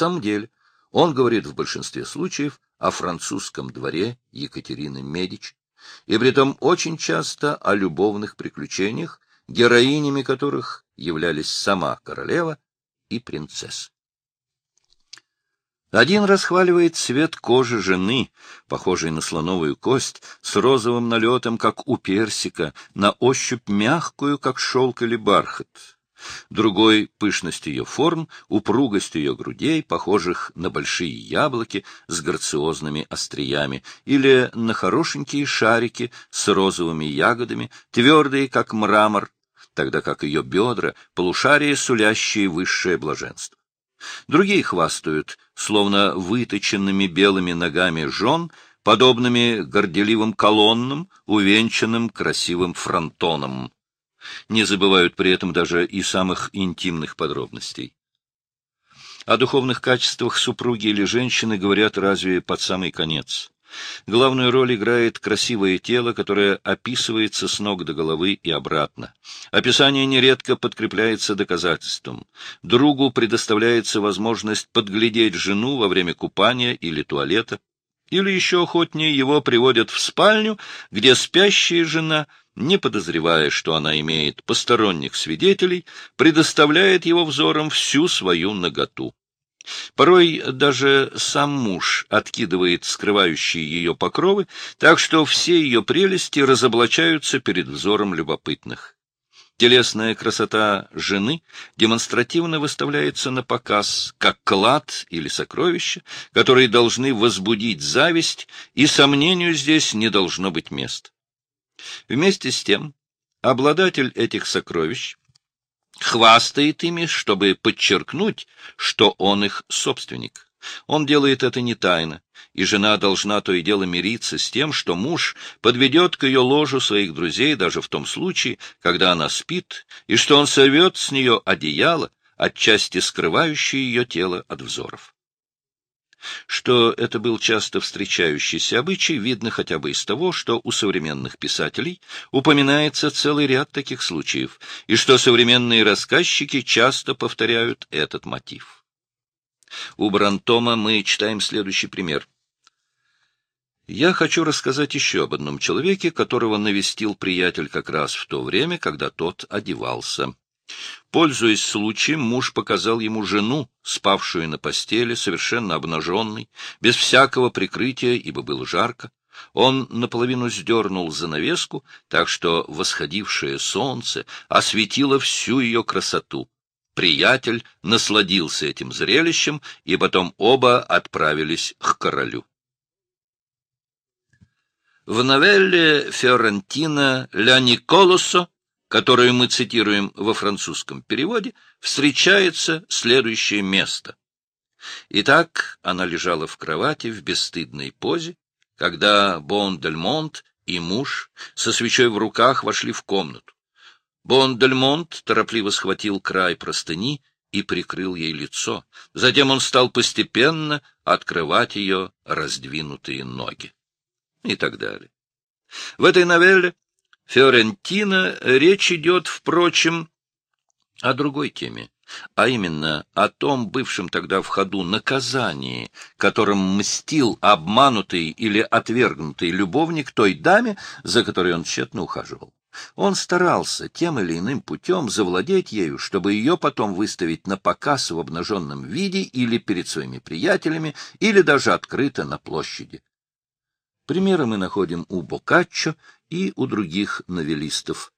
самом деле, он говорит в большинстве случаев о французском дворе Екатерины Медич, и притом очень часто о любовных приключениях, героинями которых являлись сама королева и принцесса. Один расхваливает цвет кожи жены, похожей на слоновую кость, с розовым налетом, как у персика, на ощупь мягкую, как шелк или бархат. Другой — пышность ее форм, упругость ее грудей, похожих на большие яблоки с грациозными остриями, или на хорошенькие шарики с розовыми ягодами, твердые, как мрамор, тогда как ее бедра — полушария, сулящие высшее блаженство. Другие хвастают, словно выточенными белыми ногами жен, подобными горделивым колоннам, увенчанным красивым фронтоном. Не забывают при этом даже и самых интимных подробностей. О духовных качествах супруги или женщины говорят разве под самый конец. Главную роль играет красивое тело, которое описывается с ног до головы и обратно. Описание нередко подкрепляется доказательством. Другу предоставляется возможность подглядеть жену во время купания или туалета. Или еще охотнее его приводят в спальню, где спящая жена, не подозревая, что она имеет посторонних свидетелей, предоставляет его взором всю свою наготу. Порой даже сам муж откидывает скрывающие ее покровы, так что все ее прелести разоблачаются перед взором любопытных. Телесная красота жены демонстративно выставляется на показ, как клад или сокровище, которые должны возбудить зависть, и сомнению здесь не должно быть места. Вместе с тем, обладатель этих сокровищ хвастает ими, чтобы подчеркнуть, что он их собственник. Он делает это не тайно, и жена должна то и дело мириться с тем, что муж подведет к ее ложу своих друзей даже в том случае, когда она спит, и что он сорвет с нее одеяло, отчасти скрывающее ее тело от взоров. Что это был часто встречающийся обычай, видно хотя бы из того, что у современных писателей упоминается целый ряд таких случаев, и что современные рассказчики часто повторяют этот мотив. У Брантома мы читаем следующий пример. Я хочу рассказать еще об одном человеке, которого навестил приятель как раз в то время, когда тот одевался. Пользуясь случаем, муж показал ему жену, спавшую на постели, совершенно обнаженной, без всякого прикрытия, ибо было жарко. Он наполовину сдернул занавеску, так что восходившее солнце осветило всю ее красоту. Приятель насладился этим зрелищем, и потом оба отправились к королю. В новелле Фиорентина «Ля Николосо» которую мы цитируем во французском переводе, встречается следующее место. Итак, она лежала в кровати в бесстыдной позе, когда Бон-Дельмонт и муж со свечой в руках вошли в комнату. Бон-Дельмонт торопливо схватил край простыни и прикрыл ей лицо. Затем он стал постепенно открывать ее раздвинутые ноги. И так далее. В этой новелле Фиорентина речь идет, впрочем, о другой теме, а именно о том бывшем тогда в ходу наказании, которым мстил обманутый или отвергнутый любовник той даме, за которой он тщетно ухаживал. Он старался тем или иным путем завладеть ею, чтобы ее потом выставить на показ в обнаженном виде или перед своими приятелями, или даже открыто на площади. Примеры мы находим у Боккаччо и у других новеллистов.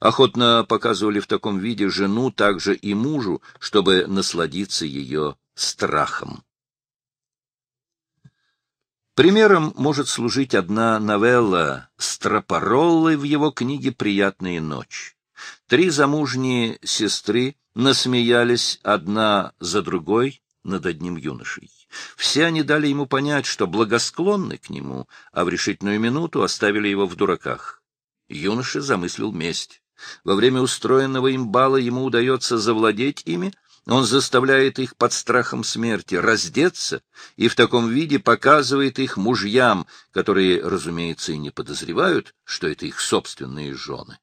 Охотно показывали в таком виде жену также и мужу, чтобы насладиться ее страхом. Примером может служить одна новелла Страпороллы в его книге «Приятная ночь». Три замужние сестры насмеялись одна за другой над одним юношей. Все они дали ему понять, что благосклонны к нему, а в решительную минуту оставили его в дураках. Юноша замыслил месть. Во время устроенного им бала ему удается завладеть ими, он заставляет их под страхом смерти раздеться и в таком виде показывает их мужьям, которые, разумеется, и не подозревают, что это их собственные жены.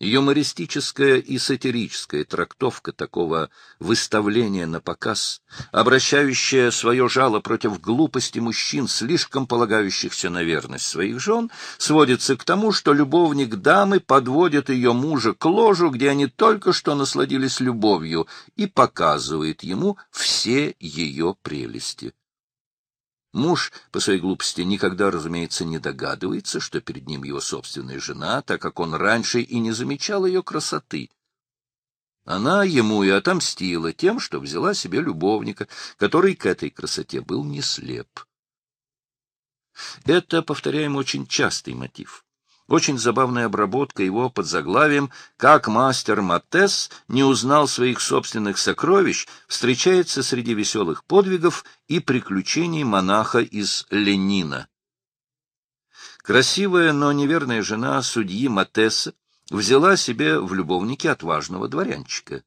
Юмористическая и сатирическая трактовка такого выставления на показ, обращающая свое жало против глупости мужчин, слишком полагающихся на верность своих жен, сводится к тому, что любовник дамы подводит ее мужа к ложу, где они только что насладились любовью, и показывает ему все ее прелести. Муж, по своей глупости, никогда, разумеется, не догадывается, что перед ним его собственная жена, так как он раньше и не замечал ее красоты. Она ему и отомстила тем, что взяла себе любовника, который к этой красоте был не слеп. Это, повторяем, очень частый мотив. Очень забавная обработка его под заглавием «Как мастер Матес не узнал своих собственных сокровищ» встречается среди веселых подвигов и приключений монаха из Ленина. Красивая, но неверная жена судьи Матеса взяла себе в любовники отважного дворянчика.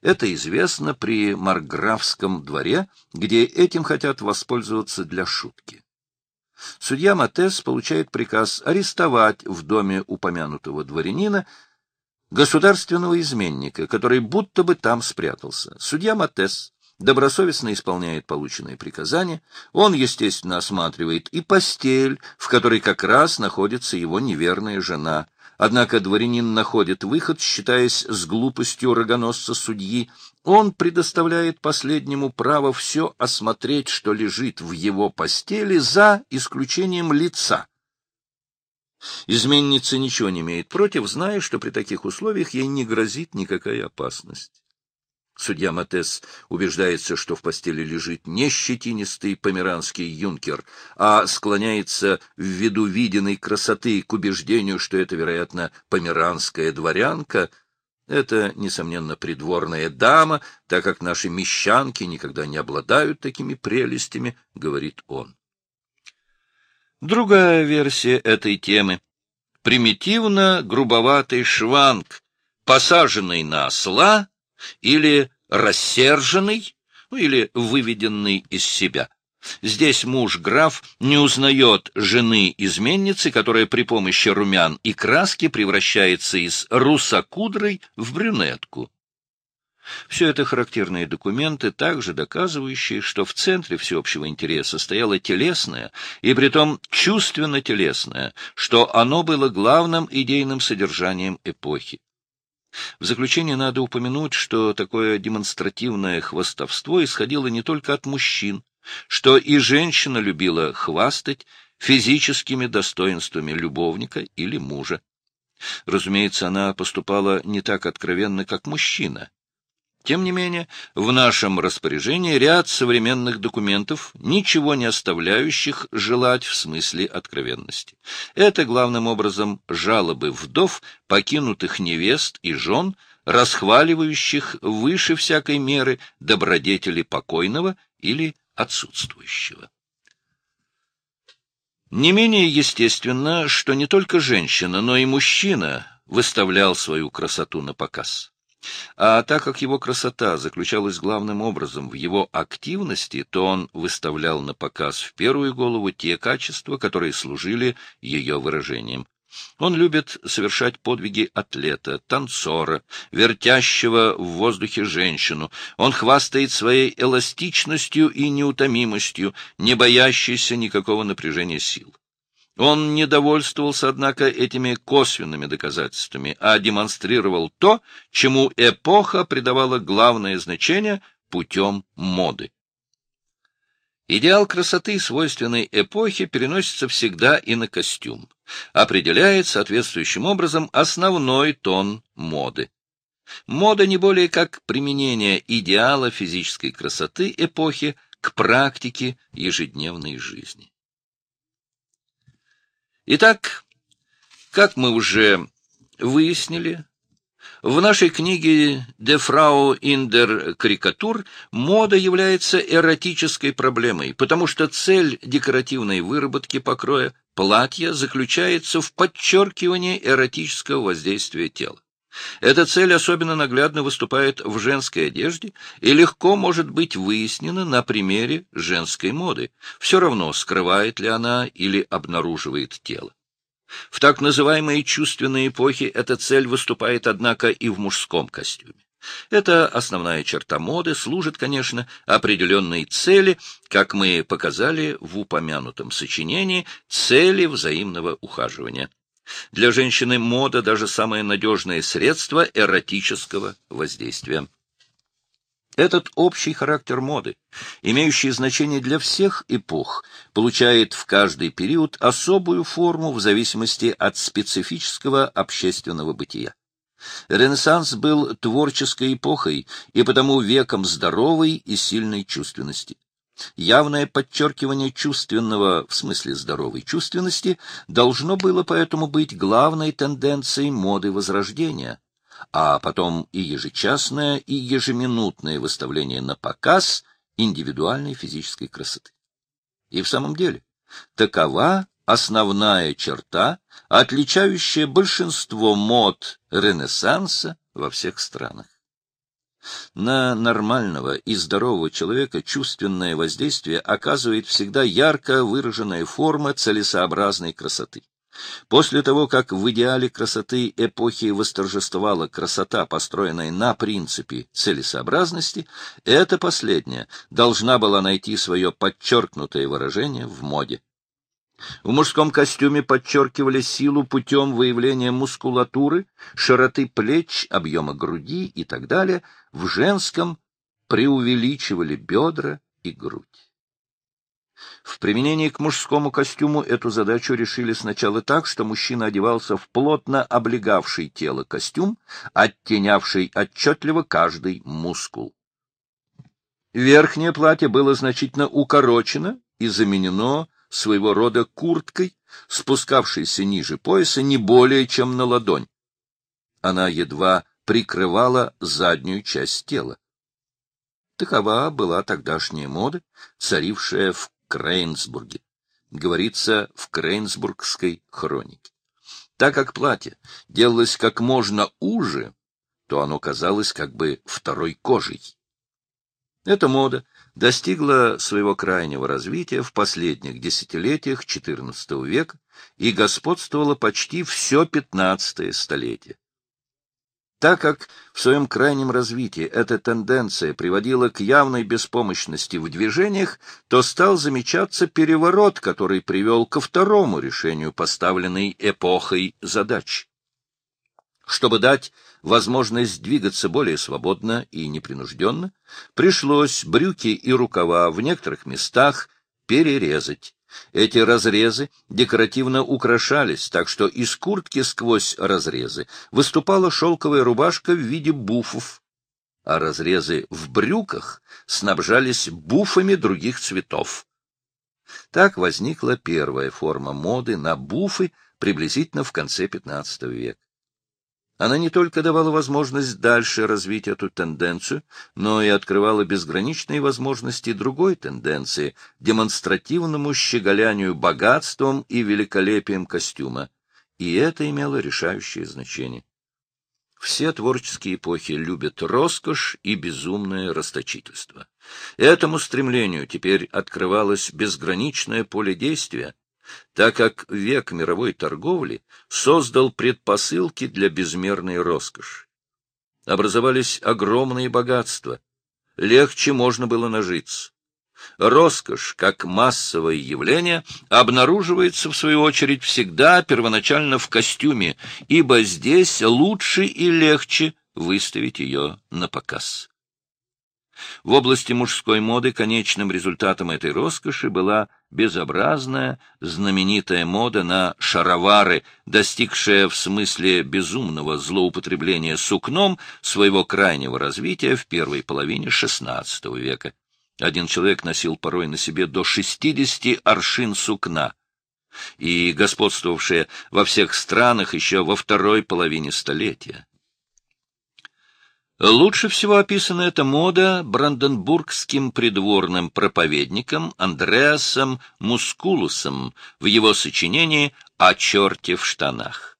Это известно при Марграфском дворе, где этим хотят воспользоваться для шутки. Судья Матес получает приказ арестовать в доме упомянутого дворянина государственного изменника, который будто бы там спрятался. Судья Матес добросовестно исполняет полученные приказания. Он, естественно, осматривает и постель, в которой как раз находится его неверная жена. Однако дворянин находит выход, считаясь с глупостью рогоносца судьи. Он предоставляет последнему право все осмотреть, что лежит в его постели, за исключением лица. Изменница ничего не имеет против, зная, что при таких условиях ей не грозит никакая опасность. Судья Матес убеждается, что в постели лежит не щетинистый померанский юнкер, а склоняется в виду виденной красоты к убеждению, что это, вероятно, померанская дворянка. Это, несомненно, придворная дама, так как наши мещанки никогда не обладают такими прелестями, говорит он. Другая версия этой темы. Примитивно-грубоватый шванг, посаженный на осла, или рассерженный, ну, или выведенный из себя. Здесь муж-граф не узнает жены-изменницы, которая при помощи румян и краски превращается из русокудрой в брюнетку. Все это характерные документы, также доказывающие, что в центре всеобщего интереса стояло телесное, и притом чувственно-телесное, что оно было главным идейным содержанием эпохи. В заключение надо упомянуть, что такое демонстративное хвастовство исходило не только от мужчин, что и женщина любила хвастать физическими достоинствами любовника или мужа. Разумеется, она поступала не так откровенно, как мужчина. Тем не менее, в нашем распоряжении ряд современных документов, ничего не оставляющих желать в смысле откровенности. Это, главным образом, жалобы вдов, покинутых невест и жен, расхваливающих выше всякой меры добродетели покойного или отсутствующего. Не менее естественно, что не только женщина, но и мужчина выставлял свою красоту на показ. А так как его красота заключалась главным образом в его активности, то он выставлял на показ в первую голову те качества, которые служили ее выражением. Он любит совершать подвиги атлета, танцора, вертящего в воздухе женщину. Он хвастает своей эластичностью и неутомимостью, не боящейся никакого напряжения сил. Он не довольствовался, однако, этими косвенными доказательствами, а демонстрировал то, чему эпоха придавала главное значение путем моды. Идеал красоты, свойственной эпохе, переносится всегда и на костюм, определяет соответствующим образом основной тон моды. Мода не более как применение идеала физической красоты эпохи к практике ежедневной жизни. Итак, как мы уже выяснили, в нашей книге «De Frau in der Karikatur» мода является эротической проблемой, потому что цель декоративной выработки покроя платья заключается в подчеркивании эротического воздействия тела. Эта цель особенно наглядно выступает в женской одежде и легко может быть выяснена на примере женской моды, все равно скрывает ли она или обнаруживает тело. В так называемые чувственные эпохи эта цель выступает, однако, и в мужском костюме. Это основная черта моды, служит, конечно, определенной цели, как мы показали в упомянутом сочинении, цели взаимного ухаживания. Для женщины мода даже самое надежное средство эротического воздействия. Этот общий характер моды, имеющий значение для всех эпох, получает в каждый период особую форму в зависимости от специфического общественного бытия. Ренессанс был творческой эпохой и потому веком здоровой и сильной чувственности. Явное подчеркивание чувственного, в смысле здоровой чувственности, должно было поэтому быть главной тенденцией моды Возрождения, а потом и ежечасное, и ежеминутное выставление на показ индивидуальной физической красоты. И в самом деле, такова основная черта, отличающая большинство мод Ренессанса во всех странах. На нормального и здорового человека чувственное воздействие оказывает всегда ярко выраженная форма целесообразной красоты. После того, как в идеале красоты эпохи восторжествовала красота, построенная на принципе целесообразности, эта последняя должна была найти свое подчеркнутое выражение в моде. В мужском костюме подчеркивали силу путем выявления мускулатуры, широты плеч, объема груди и так далее. В женском преувеличивали бедра и грудь. В применении к мужскому костюму эту задачу решили сначала так, что мужчина одевался в плотно облегавший тело костюм, оттенявший отчетливо каждый мускул. Верхнее платье было значительно укорочено и заменено своего рода курткой, спускавшейся ниже пояса не более чем на ладонь. Она едва прикрывала заднюю часть тела. Такова была тогдашняя мода, царившая в Крейнсбурге. Говорится в Крейнсбургской хронике. Так как платье делалось как можно уже, то оно казалось как бы второй кожей. Эта мода достигла своего крайнего развития в последних десятилетиях XIV века и господствовала почти все XV столетие. Так как в своем крайнем развитии эта тенденция приводила к явной беспомощности в движениях, то стал замечаться переворот, который привел ко второму решению поставленной эпохой задач. Чтобы дать возможность двигаться более свободно и непринужденно, пришлось брюки и рукава в некоторых местах перерезать. Эти разрезы декоративно украшались, так что из куртки сквозь разрезы выступала шелковая рубашка в виде буфов, а разрезы в брюках снабжались буфами других цветов. Так возникла первая форма моды на буфы приблизительно в конце XV века. Она не только давала возможность дальше развить эту тенденцию, но и открывала безграничные возможности другой тенденции — демонстративному щеголянию богатством и великолепием костюма. И это имело решающее значение. Все творческие эпохи любят роскошь и безумное расточительство. Этому стремлению теперь открывалось безграничное поле действия, так как век мировой торговли создал предпосылки для безмерной роскоши. Образовались огромные богатства, легче можно было нажиться. Роскошь, как массовое явление, обнаруживается, в свою очередь, всегда первоначально в костюме, ибо здесь лучше и легче выставить ее на показ. В области мужской моды конечным результатом этой роскоши была безобразная, знаменитая мода на шаровары, достигшая в смысле безумного злоупотребления сукном своего крайнего развития в первой половине XVI века. Один человек носил порой на себе до 60 аршин сукна, и господствовавшее во всех странах еще во второй половине столетия. Лучше всего описана эта мода бранденбургским придворным проповедником Андреасом Мускулусом в его сочинении «О черте в штанах».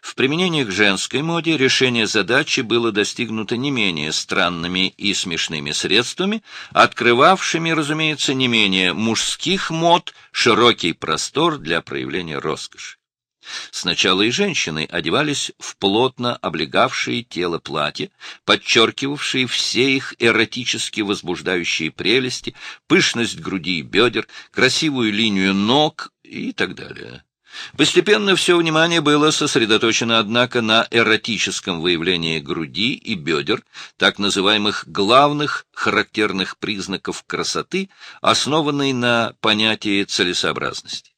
В применении к женской моде решение задачи было достигнуто не менее странными и смешными средствами, открывавшими, разумеется, не менее мужских мод широкий простор для проявления роскоши. Сначала и женщины одевались в плотно облегавшие тело платья, подчеркивавшие все их эротически возбуждающие прелести, пышность груди и бедер, красивую линию ног и так далее. Постепенно все внимание было сосредоточено, однако, на эротическом выявлении груди и бедер, так называемых главных характерных признаков красоты, основанной на понятии целесообразности.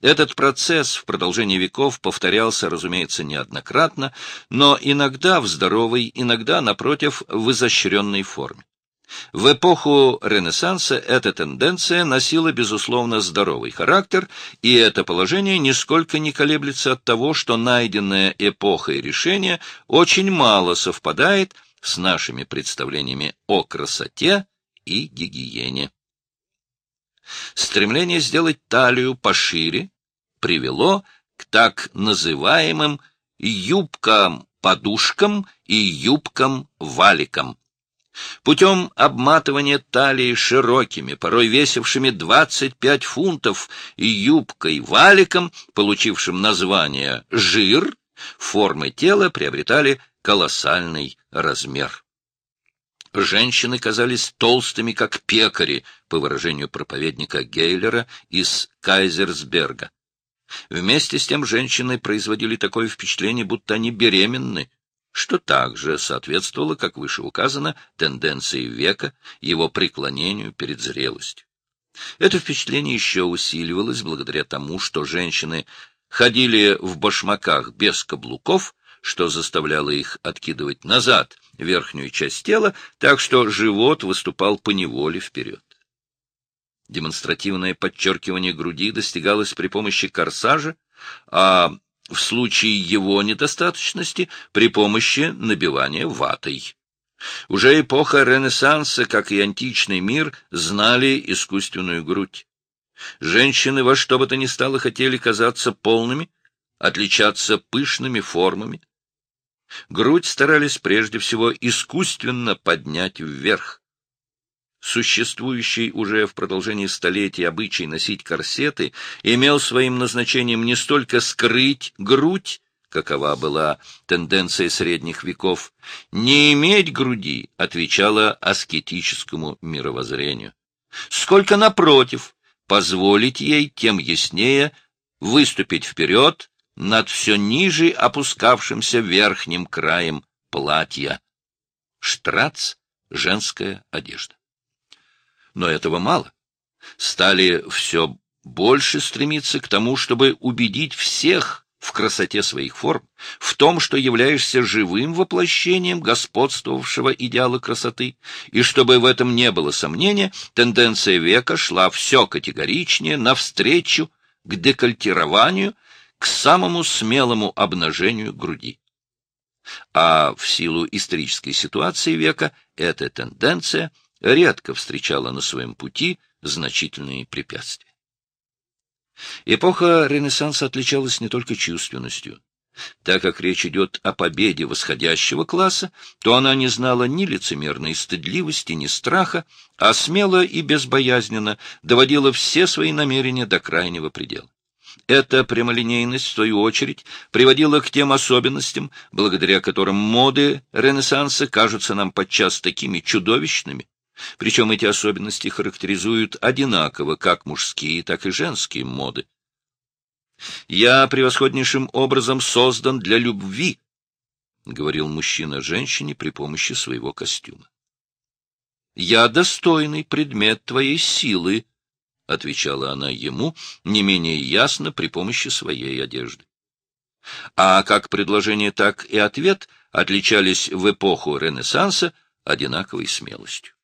Этот процесс в продолжении веков повторялся, разумеется, неоднократно, но иногда в здоровой, иногда, напротив, в изощренной форме. В эпоху Ренессанса эта тенденция носила, безусловно, здоровый характер, и это положение нисколько не колеблется от того, что найденная эпохой решение очень мало совпадает с нашими представлениями о красоте и гигиене. Стремление сделать талию пошире привело к так называемым юбкам-подушкам и юбкам-валикам. Путем обматывания талии широкими, порой весившими 25 фунтов, и юбкой-валиком, получившим название «жир», формы тела приобретали колоссальный размер. Женщины казались толстыми, как пекари, по выражению проповедника Гейлера из Кайзерсберга. Вместе с тем женщины производили такое впечатление, будто они беременны, что также соответствовало, как выше указано, тенденции века, его преклонению перед зрелостью. Это впечатление еще усиливалось благодаря тому, что женщины ходили в башмаках без каблуков, что заставляло их откидывать назад верхнюю часть тела, так что живот выступал поневоле вперед. Демонстративное подчеркивание груди достигалось при помощи корсажа, а в случае его недостаточности при помощи набивания ватой. Уже эпоха Ренессанса, как и античный мир, знали искусственную грудь. Женщины во что бы то ни стало хотели казаться полными, отличаться пышными формами. Грудь старались прежде всего искусственно поднять вверх. Существующий уже в продолжении столетий обычай носить корсеты, имел своим назначением не столько скрыть грудь, какова была тенденция средних веков, не иметь груди отвечала аскетическому мировоззрению, сколько, напротив, позволить ей тем яснее выступить вперед над все ниже опускавшимся верхним краем платья. Штрац — женская одежда. Но этого мало. Стали все больше стремиться к тому, чтобы убедить всех в красоте своих форм, в том, что являешься живым воплощением господствовавшего идеала красоты, и чтобы в этом не было сомнения, тенденция века шла все категоричнее навстречу к декольтированию, к самому смелому обнажению груди. А в силу исторической ситуации века эта тенденция – редко встречала на своем пути значительные препятствия. Эпоха Ренессанса отличалась не только чувственностью. Так как речь идет о победе восходящего класса, то она не знала ни лицемерной стыдливости, ни страха, а смело и безбоязненно доводила все свои намерения до крайнего предела. Эта прямолинейность, в свою очередь, приводила к тем особенностям, благодаря которым моды Ренессанса кажутся нам подчас такими чудовищными, причем эти особенности характеризуют одинаково как мужские, так и женские моды. «Я превосходнейшим образом создан для любви», — говорил мужчина женщине при помощи своего костюма. «Я достойный предмет твоей силы», — отвечала она ему не менее ясно при помощи своей одежды. А как предложение, так и ответ отличались в эпоху Ренессанса одинаковой смелостью.